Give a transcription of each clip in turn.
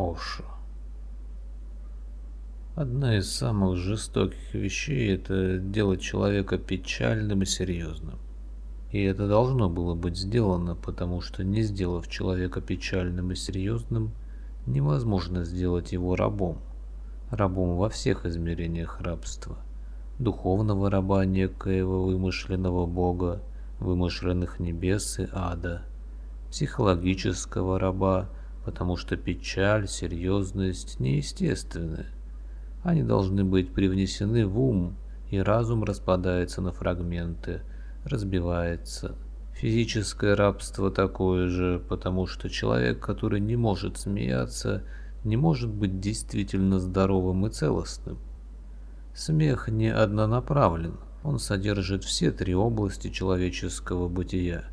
Ошо. Одна из самых жестоких вещей – это делать человека печальным и серьезным. И это должно было быть сделано, потому что не сделав человека печальным и серьезным, невозможно сделать его рабом. Рабом во всех измерениях рабства. Духовного раба некоего вымышленного бога, вымышленных небес и ада. Психологического раба, потому что печаль, серьезность неестественны. Они должны быть привнесены в ум, и разум распадается на фрагменты – разбивается. Физическое рабство такое же, потому что человек, который не может смеяться, не может быть действительно здоровым и целостным. Смех не однонаправлен, он содержит все три области человеческого бытия.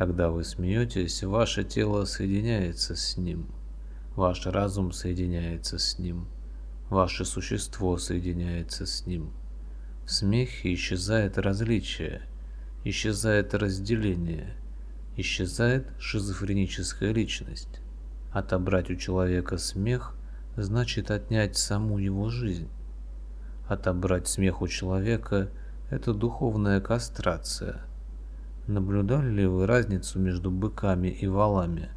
Когда вы смеетесь, ваше тело соединяется с ним, ваш разум соединяется с ним, ваше существо соединяется с ним. В смехе исчезает различие – исчезает разделение, исчезает шизофреническая личность. Отобрать у человека смех значит отнять саму его жизнь. Отобрать смех у человека – это духовная кастрация. Наблюдали ли вы разницу между быками и валами?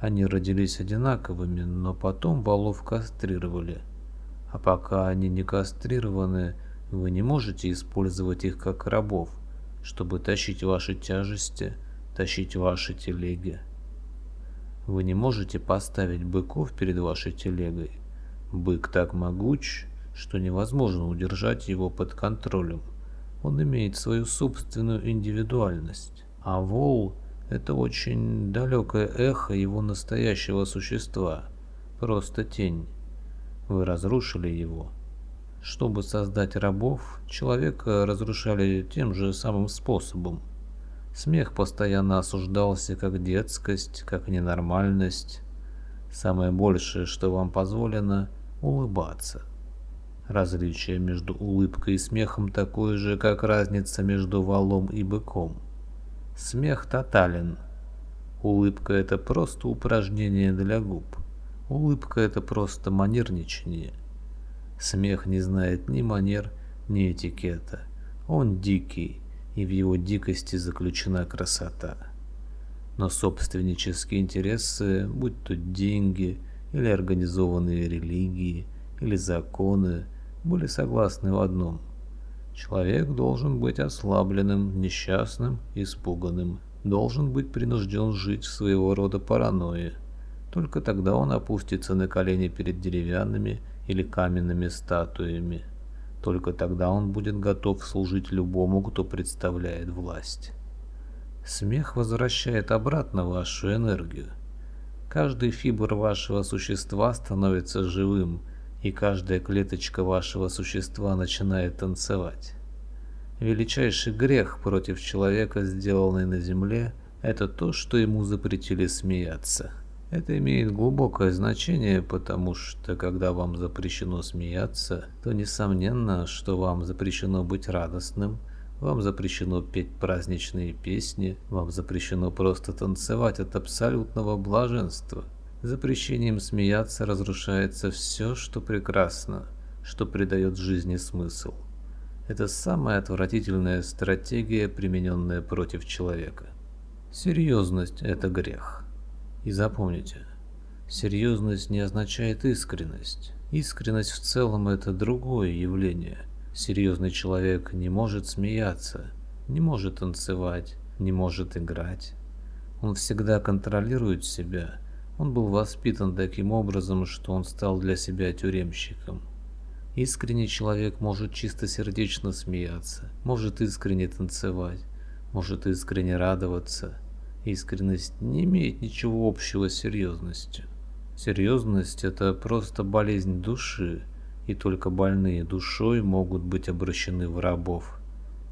Они родились одинаковыми, но потом валов кастрировали. А пока они не кастрированы, вы не можете использовать их как рабов чтобы тащить ваши тяжести, тащить ваши телеги. Вы не можете поставить быков перед вашей телегой. Бык так могуч, что невозможно удержать его под контролем. Он имеет свою собственную индивидуальность. А вол – это очень далекое эхо его настоящего существа, просто тень. Вы разрушили его – чтобы создать рабов, человека разрушали тем же самым способом. Смех постоянно осуждался как детскость, как ненормальность. Самое большее, что вам позволено – улыбаться. Различие между улыбкой и смехом такое же, как разница между валом и быком. Смех тотален. Улыбка – это просто упражнение для губ. Улыбка – это просто манерничание. Смех не знает ни манер, ни этикета. Он дикий, и в его дикости заключена красота. Но собственнические интересы, будь то деньги, или организованные религии, или законы, были согласны в одном. Человек должен быть ослабленным, несчастным, испуганным, должен быть принужден жить в своего рода паранойи. Только тогда он опустится на колени перед деревянными или каменными статуями. Только тогда он будет готов служить любому, кто представляет власть. Смех возвращает обратно вашу энергию. Каждый фибр вашего существа становится живым, и каждая клеточка вашего существа начинает танцевать. Величайший грех против человека, сделанный на земле, это то, что ему запретили смеяться. Это имеет глубокое значение, потому что когда вам запрещено смеяться, то несомненно, что вам запрещено быть радостным, вам запрещено петь праздничные песни, вам запрещено просто танцевать от абсолютного блаженства. Запрещением смеяться разрушается все, что прекрасно, что придает жизни смысл. Это самая отвратительная стратегия, примененная против человека. Серьезность – это грех. И запомните, серьезность не означает искренность. Искренность в целом это другое явление. Серьезный человек не может смеяться, не может танцевать, не может играть. Он всегда контролирует себя. Он был воспитан таким образом, что он стал для себя тюремщиком. Искренний человек может чистосердечно смеяться, может искренне танцевать, может искренне радоваться – Искренность не имеет ничего общего с серьезностью. Серьезность – это просто болезнь души, и только больные душой могут быть обращены в рабов.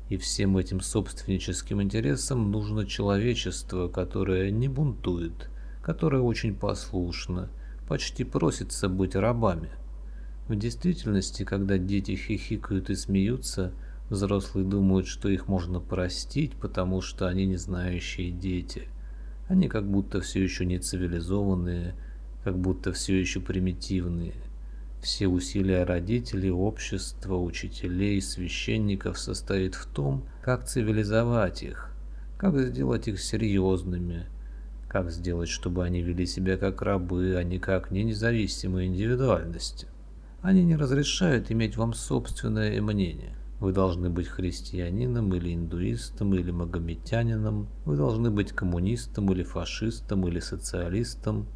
И всем этим собственническим интересам нужно человечество, которое не бунтует, которое очень послушно, почти просится быть рабами. В действительности, когда дети хихикают и смеются – Взрослые думают, что их можно простить, потому что они не знающие дети. Они как будто все еще не цивилизованные, как будто все еще примитивные. Все усилия родителей, общества, учителей, священников состоят в том, как цивилизовать их, как сделать их серьезными, как сделать, чтобы они вели себя как рабы, а не как независимые индивидуальности. Они не разрешают иметь вам собственное мнение. Вы должны быть христианином или индуистом или магометянином. Вы должны быть коммунистом или фашистом или социалистом.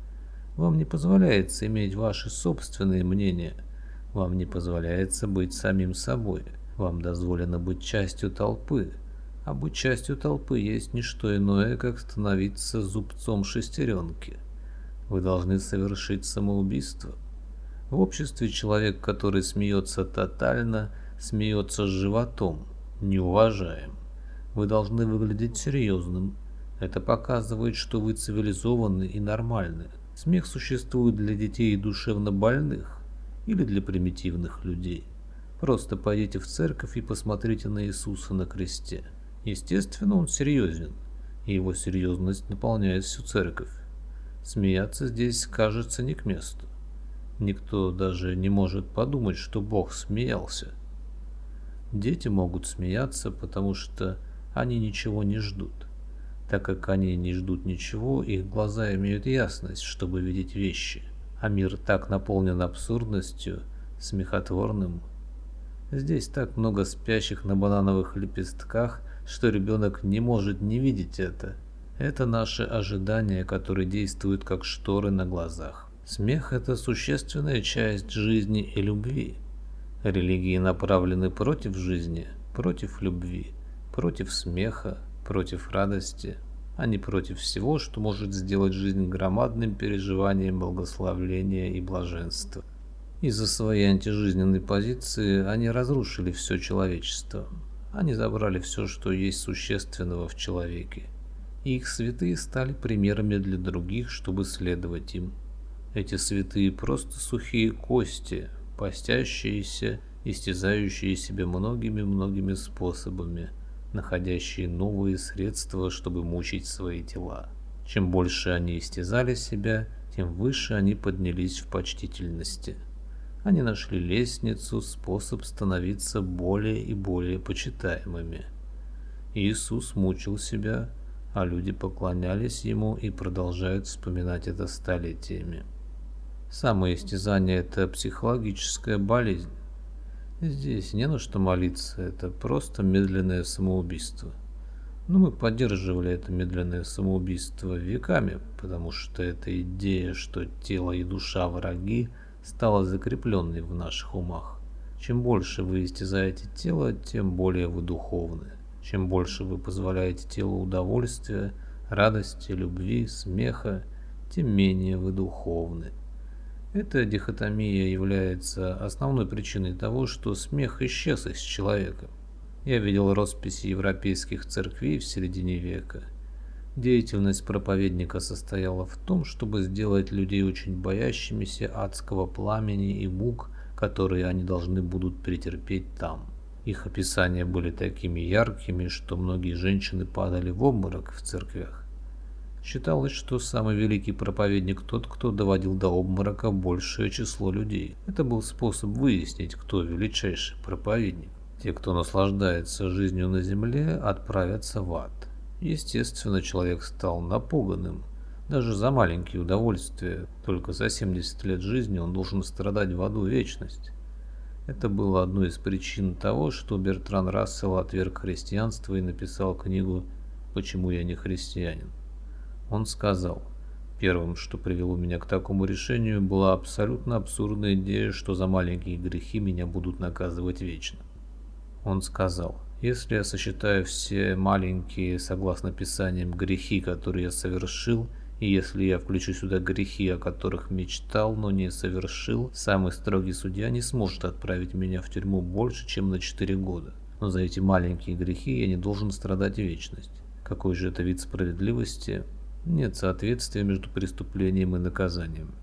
Вам не позволяется иметь ваши собственные мнения. Вам не позволяется быть самим собой. Вам дозволено быть частью толпы. А быть частью толпы есть не что иное, как становиться зубцом шестеренки. Вы должны совершить самоубийство. В обществе человек, который смеется тотально – смеется с животом, неуважаем. Вы должны выглядеть серьезным. Это показывает, что вы цивилизованы и нормальны. Смех существует для детей душевно больных или для примитивных людей. Просто пойдите в церковь и посмотрите на Иисуса на кресте. Естественно, он серьезен, и его серьезность наполняет всю церковь. Смеяться здесь кажется не к месту. Никто даже не может подумать, что Бог смеялся. Дети могут смеяться, потому что они ничего не ждут. Так как они не ждут ничего, их глаза имеют ясность, чтобы видеть вещи. А мир так наполнен абсурдностью, смехотворным. Здесь так много спящих на банановых лепестках, что ребенок не может не видеть это. Это наши ожидания, которые действуют как шторы на глазах. Смех – это существенная часть жизни и любви. Религии направлены против жизни, против любви, против смеха, против радости, а не против всего, что может сделать жизнь громадным переживанием благословления и блаженства. Из-за своей антижизненной позиции они разрушили все человечество. Они забрали все, что есть существенного в человеке. И их святые стали примерами для других, чтобы следовать им. Эти святые просто сухие кости, постящиеся, истязающие себя многими-многими способами, находящие новые средства, чтобы мучить свои тела. Чем больше они истязали себя, тем выше они поднялись в почтительности. Они нашли лестницу, способ становиться более и более почитаемыми. Иисус мучил себя, а люди поклонялись Ему и продолжают вспоминать это столетиями. Самоистязание – это психологическая болезнь. Здесь не на что молиться, это просто медленное самоубийство. Но мы поддерживали это медленное самоубийство веками, потому что эта идея, что тело и душа враги, стала закрепленной в наших умах. Чем больше вы истязаете тело, тем более вы духовны. Чем больше вы позволяете телу удовольствия, радости, любви, смеха, тем менее вы духовны. Эта дихотомия является основной причиной того, что смех исчез из человека. Я видел росписи европейских церквей в середине века. Деятельность проповедника состояла в том, чтобы сделать людей очень боящимися адского пламени и мук, которые они должны будут претерпеть там. Их описания были такими яркими, что многие женщины падали в обморок в церквях. Считалось, что самый великий проповедник тот, кто доводил до обморока большее число людей. Это был способ выяснить, кто величайший проповедник. Те, кто наслаждается жизнью на земле, отправятся в ад. Естественно, человек стал напуганным. Даже за маленькие удовольствия, только за 70 лет жизни он должен страдать в аду вечность. Это было одной из причин того, что Бертран Рассел отверг христианство и написал книгу «Почему я не христианин». Он сказал, первым, что привело меня к такому решению, была абсолютно абсурдная идея, что за маленькие грехи меня будут наказывать вечно. Он сказал, если я сосчитаю все маленькие, согласно Писаниям, грехи, которые я совершил, и если я включу сюда грехи, о которых мечтал, но не совершил, самый строгий судья не сможет отправить меня в тюрьму больше, чем на 4 года. Но за эти маленькие грехи я не должен страдать вечность. Какой же это вид справедливости? Нет соответствия между преступлением и наказанием.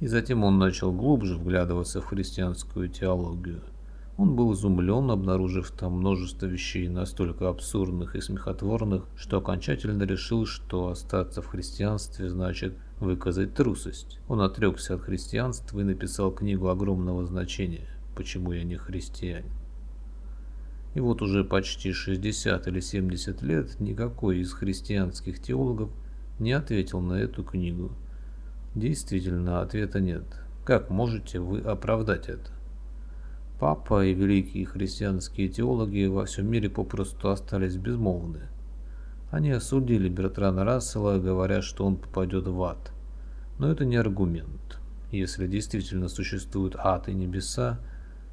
И затем он начал глубже вглядываться в христианскую теологию. Он был изумлен, обнаружив там множество вещей настолько абсурдных и смехотворных, что окончательно решил, что остаться в христианстве значит выказать трусость. Он отрекся от христианства и написал книгу огромного значения «Почему я не христианин». И вот уже почти 60 или 70 лет никакой из христианских теологов не ответил на эту книгу. Действительно, ответа нет. Как можете вы оправдать это? Папа и великие христианские теологи во всем мире попросту остались безмолвны. Они осудили Бертрана Рассела, говоря, что он попадет в ад. Но это не аргумент. Если действительно существуют ад и небеса,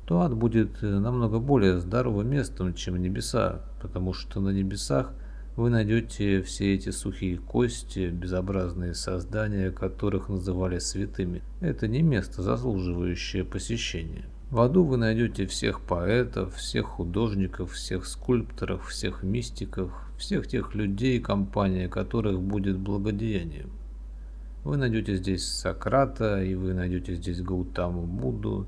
то ад будет намного более здоровым местом, чем небеса, потому что на небесах вы найдете все эти сухие кости, безобразные создания, которых называли святыми. Это не место, заслуживающее посещения. В аду вы найдете всех поэтов, всех художников, всех скульпторов, всех мистиков, всех тех людей, компания которых будет благодеянием. Вы найдете здесь Сократа, и вы найдете здесь Гаутаму Будду,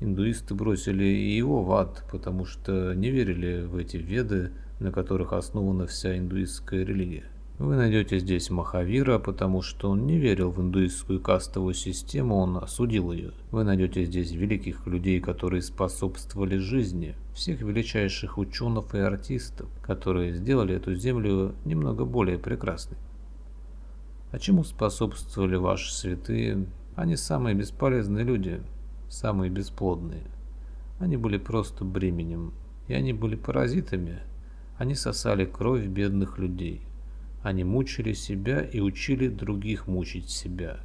Индуисты бросили и его в ад, потому что не верили в эти веды, на которых основана вся индуистская религия. Вы найдете здесь Махавира, потому что он не верил в индуистскую кастовую систему, он осудил ее. Вы найдете здесь великих людей, которые способствовали жизни, всех величайших ученых и артистов, которые сделали эту землю немного более прекрасной. А чему способствовали ваши святые? Они самые бесполезные люди, самые бесплодные. Они были просто бременем, и они были паразитами. Они сосали кровь бедных людей. Они мучили себя и учили других мучить себя.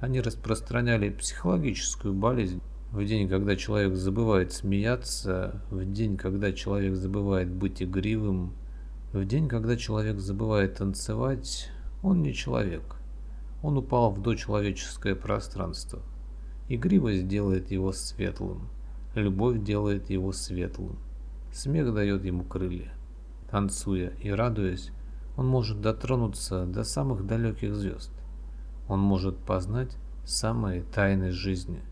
Они распространяли психологическую болезнь. В день, когда человек забывает смеяться, в день, когда человек забывает быть игривым, в день, когда человек забывает танцевать, он не человек. Он упал в дочеловеческое пространство. Игривость делает его светлым. Любовь делает его светлым. Смех дает ему крылья. Танцуя и радуясь, он может дотронуться до самых далеких звезд. Он может познать самые тайны жизни –